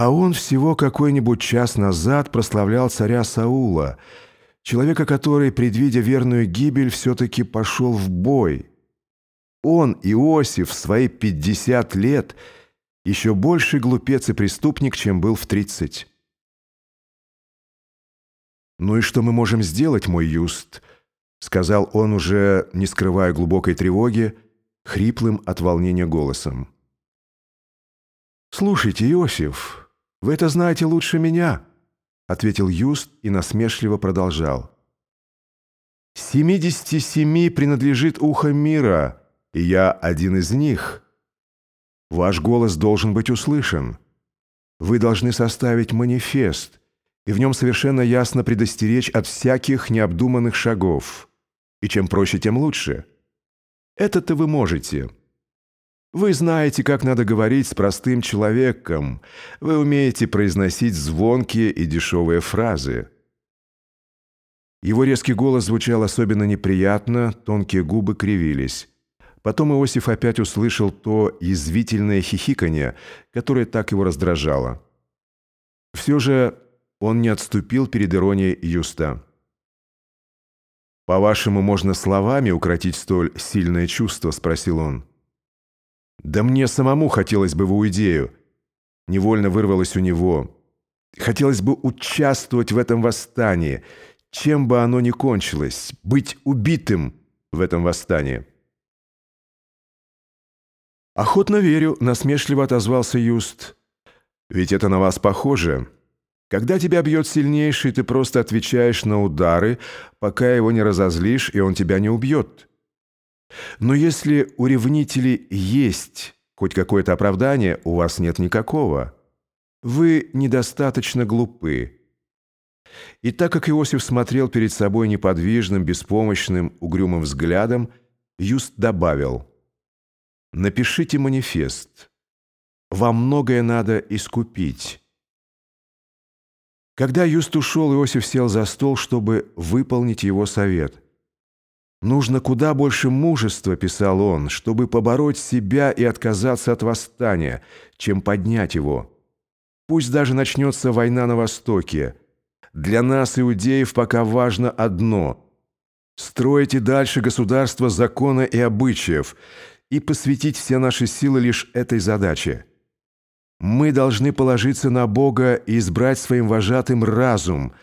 А он всего какой-нибудь час назад прославлял царя Саула, человека, который, предвидя верную гибель, все-таки пошел в бой. Он, Иосиф, в свои пятьдесят лет, еще больше глупец и преступник, чем был в тридцать. «Ну и что мы можем сделать, мой Юст?» — сказал он, уже не скрывая глубокой тревоги, хриплым от волнения голосом. «Слушайте, Иосиф, вы это знаете лучше меня», — ответил Юст и насмешливо продолжал. «Семидесяти семи принадлежит ухо мира, и я один из них. Ваш голос должен быть услышан. Вы должны составить манифест, и в нем совершенно ясно предостеречь от всяких необдуманных шагов. И чем проще, тем лучше. Это-то вы можете». Вы знаете, как надо говорить с простым человеком. Вы умеете произносить звонкие и дешевые фразы. Его резкий голос звучал особенно неприятно, тонкие губы кривились. Потом Иосиф опять услышал то язвительное хихиканье, которое так его раздражало. Все же он не отступил перед иронией Юста. «По-вашему, можно словами укротить столь сильное чувство?» – спросил он. Да мне самому хотелось бы в Иудею. Невольно вырвалось у него. Хотелось бы участвовать в этом восстании, чем бы оно ни кончилось, быть убитым в этом восстании. «Охотно верю», — насмешливо отозвался Юст. «Ведь это на вас похоже. Когда тебя бьет сильнейший, ты просто отвечаешь на удары, пока его не разозлишь, и он тебя не убьет». Но если у ревнителей есть хоть какое-то оправдание, у вас нет никакого. Вы недостаточно глупы. И так как Иосиф смотрел перед собой неподвижным, беспомощным, угрюмым взглядом, Юст добавил «Напишите манифест. Вам многое надо искупить». Когда Юст ушел, Иосиф сел за стол, чтобы выполнить его совет – Нужно куда больше мужества, писал он, чтобы побороть себя и отказаться от восстания, чем поднять его. Пусть даже начнется война на Востоке. Для нас, иудеев, пока важно одно – строить и дальше государство закона и обычаев и посвятить все наши силы лишь этой задаче. Мы должны положиться на Бога и избрать своим вожатым разум –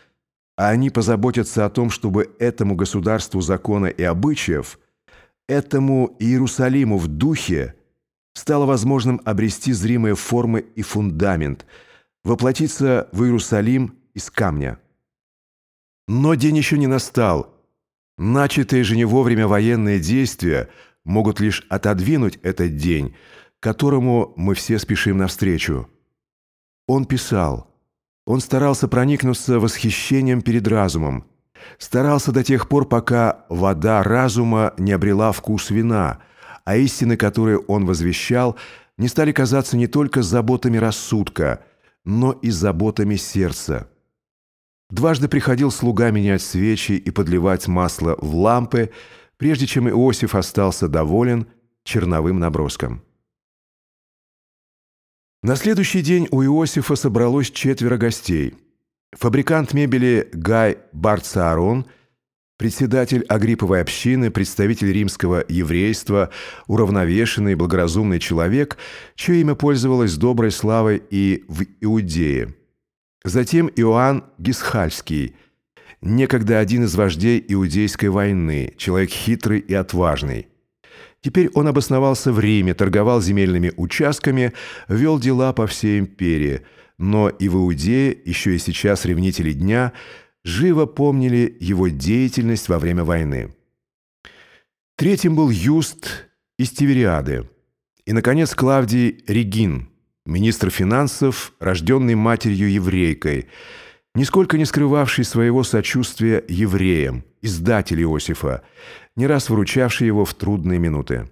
а они позаботятся о том, чтобы этому государству закона и обычаев, этому Иерусалиму в духе стало возможным обрести зримые формы и фундамент, воплотиться в Иерусалим из камня. Но день еще не настал. Начатые же не вовремя военные действия могут лишь отодвинуть этот день, которому мы все спешим навстречу. Он писал – он старался проникнуться восхищением перед разумом. Старался до тех пор, пока вода разума не обрела вкус вина, а истины, которые он возвещал, не стали казаться не только заботами рассудка, но и заботами сердца. Дважды приходил слуга менять свечи и подливать масло в лампы, прежде чем Иосиф остался доволен черновым наброском. На следующий день у Иосифа собралось четверо гостей. Фабрикант мебели Гай Барцаарон, председатель Агриповой общины, представитель римского еврейства, уравновешенный и благоразумный человек, чье имя пользовалось доброй славой и в Иудее. Затем Иоанн Гисхальский, некогда один из вождей Иудейской войны, человек хитрый и отважный. Теперь он обосновался в Риме, торговал земельными участками, вел дела по всей империи. Но и в Иудее, еще и сейчас ревнители дня, живо помнили его деятельность во время войны. Третьим был Юст из Тивериады. И, наконец, Клавдий Регин, министр финансов, рожденный матерью-еврейкой, нисколько не скрывавший своего сочувствия евреям, издатель Иосифа, не раз выручавший его в трудные минуты.